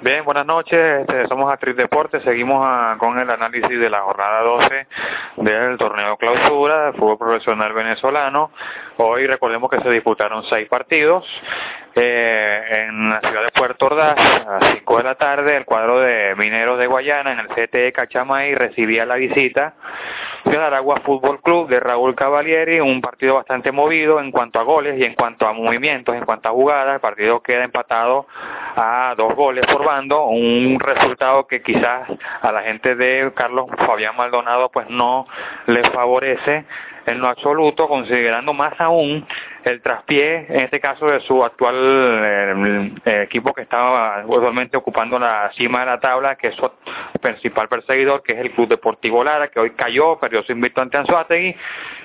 Bien, buenas noches. Este, somos Actriz Deportes. Seguimos ah, con el análisis de la jornada 12 del torneo clausura del fútbol profesional venezolano. Hoy recordemos que se disputaron seis partidos. Eh, en la ciudad de Puerto Ordaz, a las 5 de la tarde, el cuadro de Mineros de Guayana en el CTE Cachamay recibía la visita del Aragua Fútbol Club de Raúl Cavalieri, un partido bastante movido en cuanto a goles y en cuanto a movimientos, en cuanto a jugadas. El partido queda empatado a dos goles por bando, un resultado que quizás a la gente de Carlos Fabián Maldonado pues no le favorece en lo absoluto, considerando más aún el traspié, en este caso de su actual eh, equipo que estaba actualmente ocupando la cima de la tabla, que es su principal perseguidor, que es el Club Deportivo Lara, que hoy cayó, perdió su invito ante Anzuategui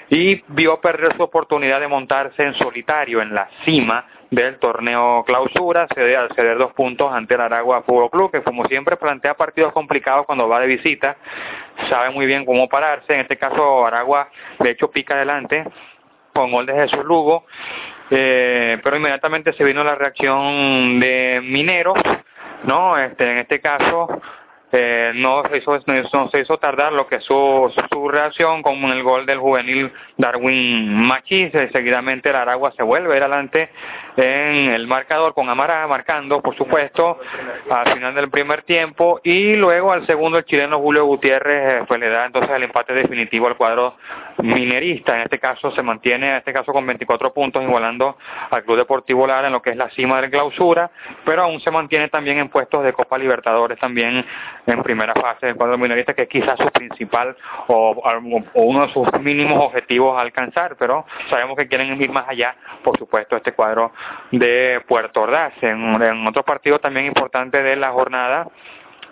y vio perder su oportunidad de montarse en solitario en la cima del torneo clausura, cede al ceder dos puntos ante el Aragua Fútbol Club, que como siempre plantea partidos complicados cuando va de visita, sabe muy bien cómo pararse, en este caso Aragua de hecho pica adelante con gol de Jesús Lugo, eh, pero inmediatamente se vino la reacción de Mineros, ¿no? Este, en este caso eh, no, se hizo, no se hizo tardar lo que su, su reacción con el gol del juvenil Darwin Machis. Seguidamente el Aragua se vuelve adelante en el marcador con Amara marcando, por supuesto, al final del primer tiempo y luego al segundo el chileno Julio Gutiérrez eh, pues le da entonces el empate definitivo al cuadro minerista. En este caso se mantiene, en este caso con 24 puntos, igualando al Club Deportivo Lara en lo que es la cima de la clausura, pero aún se mantiene también en puestos de Copa Libertadores también en primera fase del cuadro minorista, que es quizás su principal o, uno de sus mínimos objetivos a alcanzar, pero sabemos que quieren ir más allá, por supuesto, este cuadro de Puerto Ordaz. En, otro partido también importante de la jornada,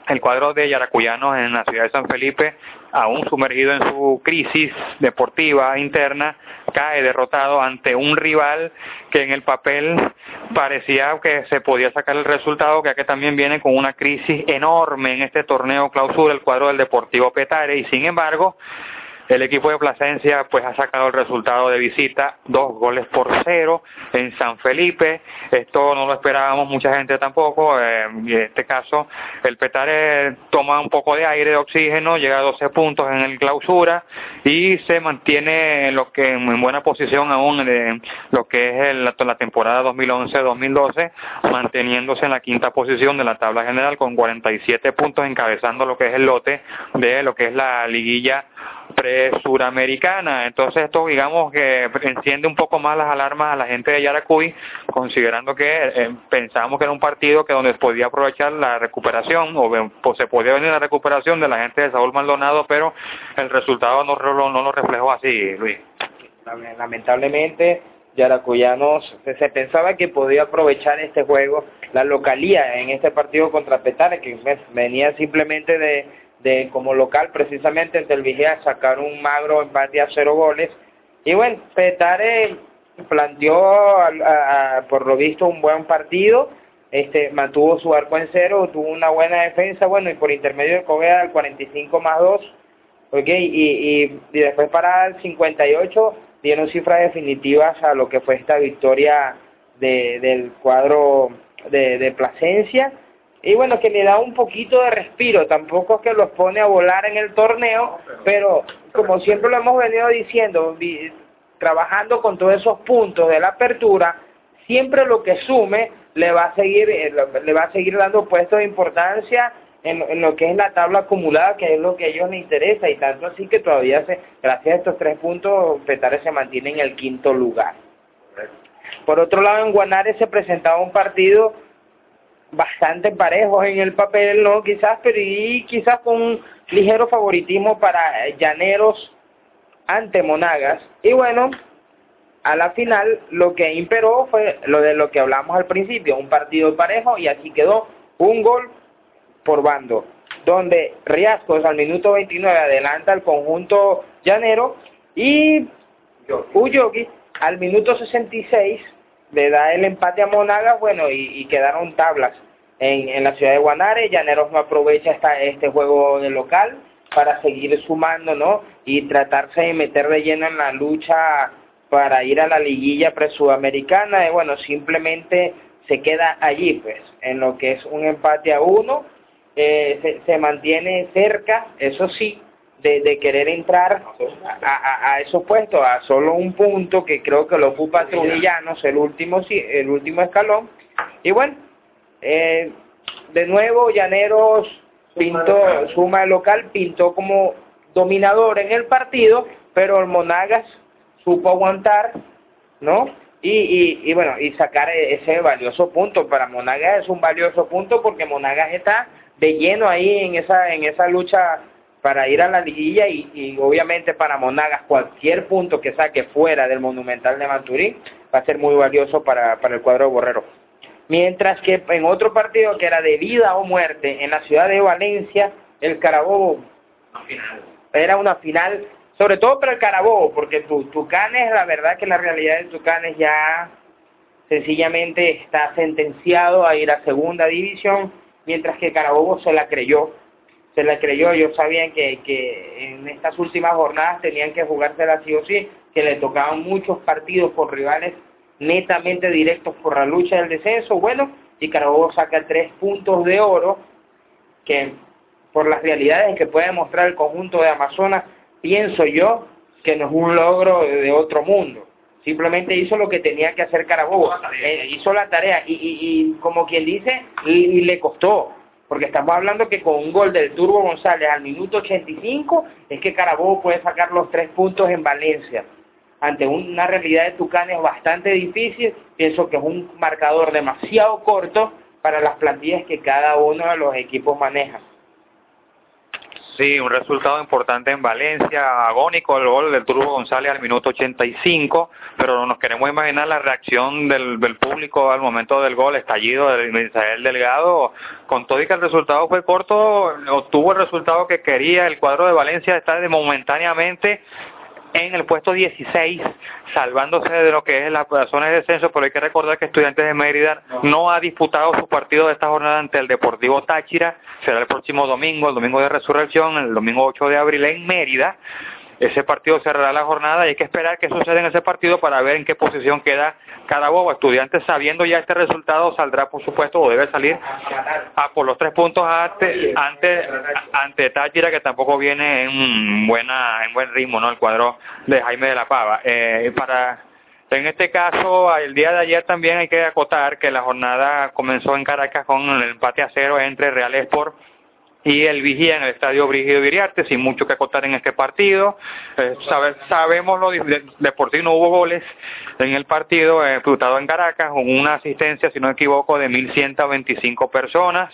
el cuadro de Yaracuyanos en la ciudad de San Felipe, aún sumergido en su crisis deportiva interna, cae derrotado ante un rival que en el papel parecía que se podía sacar el resultado, que aquí también viene con una crisis enorme en este torneo clausura, el cuadro del Deportivo Petare, y sin embargo, el equipo de Plasencia pues ha sacado el resultado de visita, dos goles por cero en San Felipe. Esto no lo esperábamos mucha gente tampoco. Eh, en este caso, el Petare toma un poco de aire, de oxígeno, llega a 12 puntos en el clausura y se mantiene en lo que en buena posición aún en lo que es la temporada 2011-2012, manteniéndose en la quinta posición de la tabla general con 47 puntos, encabezando lo que es el lote de lo que es la liguilla pre-suramericana. Entonces esto digamos que enciende un poco más las alarmas a la gente de Yaracuy, considerando que eh, pensábamos que era un partido que donde podía aprovechar la recuperación o se podía venir la recuperación de la gente de Saúl Maldonado, pero el resultado no, lo reflejó así, Luis. Lamentablemente, Yaracuyanos se pensaba que podía aprovechar este juego, la localía en este partido contra Petare, que venía simplemente de de como local precisamente ante el Vigía sacar un magro empate a cero goles. Y bueno, Petare planteó por lo visto un buen partido, este mantuvo su arco en cero, tuvo una buena defensa, bueno, y por intermedio de Covea al 45 más 2, ok, y, y, después para el 58 dieron cifras definitivas a lo que fue esta victoria de, del cuadro de, de Plasencia y bueno, que le da un poquito de respiro, tampoco es que los pone a volar en el torneo, pero como siempre lo hemos venido diciendo, trabajando con todos esos puntos de la apertura, siempre lo que sume le va a seguir, eh, le va a seguir dando puestos de importancia en, lo que es la tabla acumulada, que es lo que a ellos les interesa, y tanto así que todavía, se, gracias a estos tres puntos, Petare se mantiene en el quinto lugar. Por otro lado, en Guanare se presentaba un partido bastante parejos en el papel, ¿no? Quizás, pero y quizás con un ligero favoritismo para Llaneros ante Monagas. Y bueno, a la final lo que imperó fue lo de lo que hablamos al principio, un partido parejo y así quedó un gol por bando, donde Riascos al minuto 29 adelanta al conjunto llanero y Uyogi al minuto 66 le da el empate a Monagas, bueno, y, quedaron tablas en, en, la ciudad de Guanare. Llaneros no aprovecha esta, este juego de local para seguir sumando, ¿no? Y tratarse de meter de lleno en la lucha para ir a la liguilla pre-sudamericana. Y bueno, simplemente se queda allí, pues, en lo que es un empate a uno, eh, se, se, mantiene cerca, eso sí, de, querer entrar a, a, a, esos puestos, a solo un punto que creo que lo ocupa Trujillanos, el último, el último escalón, y bueno, eh, de nuevo Llaneros pintó, suma local, pintó como dominador en el partido, pero el Monagas supo aguantar, ¿no? Y, y, y bueno, y sacar ese valioso punto. Para Monagas es un valioso punto porque Monagas está de lleno ahí en esa, en esa lucha para ir a la liguilla y, obviamente para Monagas cualquier punto que saque fuera del Monumental de Maturín va a ser muy valioso para, para el cuadro de Borrero. Mientras que en otro partido que era de vida o muerte en la ciudad de Valencia, el Carabobo era una final, sobre todo para el Carabobo, porque tu, Tucanes, la verdad que la realidad de Tucanes ya sencillamente está sentenciado a ir a segunda división, mientras que Carabobo se la creyó, se la creyó, ellos sabían que, que en estas últimas jornadas tenían que jugársela sí o sí, que le tocaban muchos partidos por rivales netamente directos por la lucha del descenso, bueno, y Carabobo saca tres puntos de oro, que por las realidades que puede mostrar el conjunto de Amazonas, pienso yo que no es un logro de otro mundo. Simplemente hizo lo que tenía que hacer Carabobo, eh, hizo la tarea. Y, y, y como quien dice, y, y, le costó, porque estamos hablando que con un gol del Turbo González al minuto 85 es que Carabobo puede sacar los tres puntos en Valencia ante una realidad de Tucanes bastante difícil, pienso que es un marcador demasiado corto para las plantillas que cada uno de los equipos maneja. Sí, un resultado importante en Valencia, agónico el gol del Turbo González al minuto 85, pero nos queremos imaginar la reacción del, del público al momento del gol, estallido de Israel Delgado, con todo y que el resultado fue corto, obtuvo el resultado que quería el cuadro de Valencia, está de momentáneamente en el puesto 16, salvándose de lo que es la zona de descenso, pero hay que recordar que Estudiantes de Mérida no ha disputado su partido de esta jornada ante el Deportivo Táchira, será el próximo domingo, el domingo de resurrección, el domingo 8 de abril en Mérida, ese partido cerrará la jornada y hay que esperar qué sucede en ese partido para ver en qué posición queda cada bobo. Estudiantes sabiendo ya este resultado saldrá por supuesto o debe salir a por los tres puntos ante ante ante Táchira que tampoco viene en buena en buen ritmo no el cuadro de Jaime de la Pava eh, para en este caso, el día de ayer también hay que acotar que la jornada comenzó en Caracas con el empate a cero entre Real Sport y el Vigía en el estadio Brígido Viriarte, sin mucho que acotar en este partido. Eh, sabe, sabemos lo de, Deportivo no hubo goles en el partido eh, disputado en Caracas, con una asistencia, si no me equivoco, de 1.125 personas.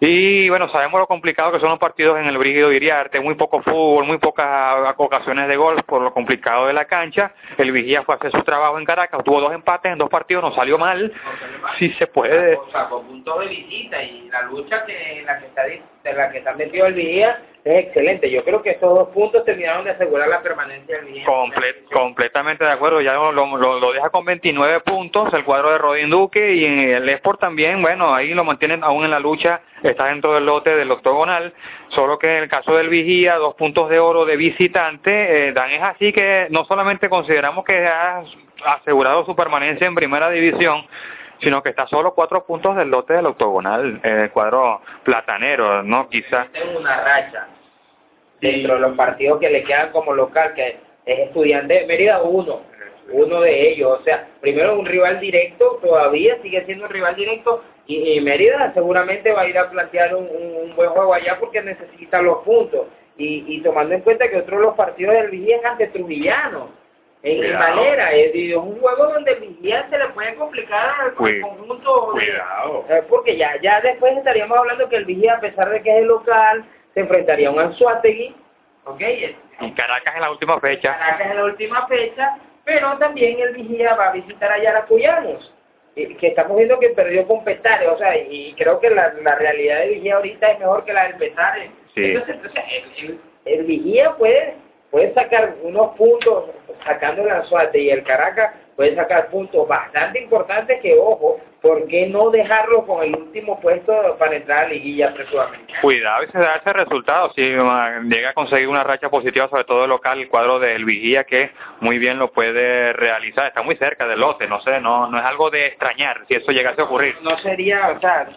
Y bueno, sabemos lo complicado que son los partidos en el Brígido Iriarte, muy poco fútbol, muy pocas ocasiones de gol por lo complicado de la cancha. El Vigía fue a hacer su trabajo en Caracas, tuvo dos empates en dos partidos, no salió mal. Si se puede. Sacó puntos de visita y la lucha que la que está de la que está metido el Vigía es excelente. Yo creo que estos dos puntos terminaron de asegurar la permanencia del. Comple completamente de acuerdo, ya lo, lo, lo, deja con 29 puntos el cuadro de Rodin Duque y el Sport también, bueno, ahí lo mantienen aún en la lucha, está dentro del lote del octogonal, solo que en el caso del Vigía, dos puntos de oro de visitante, eh, dan es así que no solamente consideramos que ha asegurado su permanencia en primera división, sino que está solo cuatro puntos del lote del octogonal, eh, cuadro platanero, ¿no? Quizás. Tengo una racha. Dentro de los partidos que le quedan como local, que es estudiante de Mérida uno, uno de ellos, o sea, primero un rival directo, todavía sigue siendo un rival directo, y, y Mérida seguramente va a ir a plantear un, un, buen juego allá porque necesita los puntos, y, y tomando en cuenta que otro de los partidos del Vigía es ante Trujillano, en cuidado. manera, es, es, un juego donde el Vigía se le puede complicar al Cuid conjunto, cuidado. Eh, porque ya ya después estaríamos hablando que el Vigía, a pesar de que es el local, se enfrentaría a un Anzuategui, ¿ok? Y Caracas en la última fecha. Caracas en la última fecha, pero también el Vigía va a visitar a Yaracuyanos, que estamos viendo que perdió con Petare, o sea, y creo que la, la realidad de Vigía ahorita es mejor que la del Petare. Sí. Entonces, sea, el, el, el Vigía puede puede sacar unos puntos sacando el Anzuate y el Caracas puede sacar puntos bastante importantes que, ojo, ¿por qué no dejarlo con el último puesto para entrar a la liguilla presuamente? Cuidado y se da ese resultado, si llega a conseguir una racha positiva, sobre todo local, el cuadro del Vigía, que muy bien lo puede realizar, está muy cerca del lote, no sé, no, no es algo de extrañar si eso llegase a ocurrir. No sería, o sea,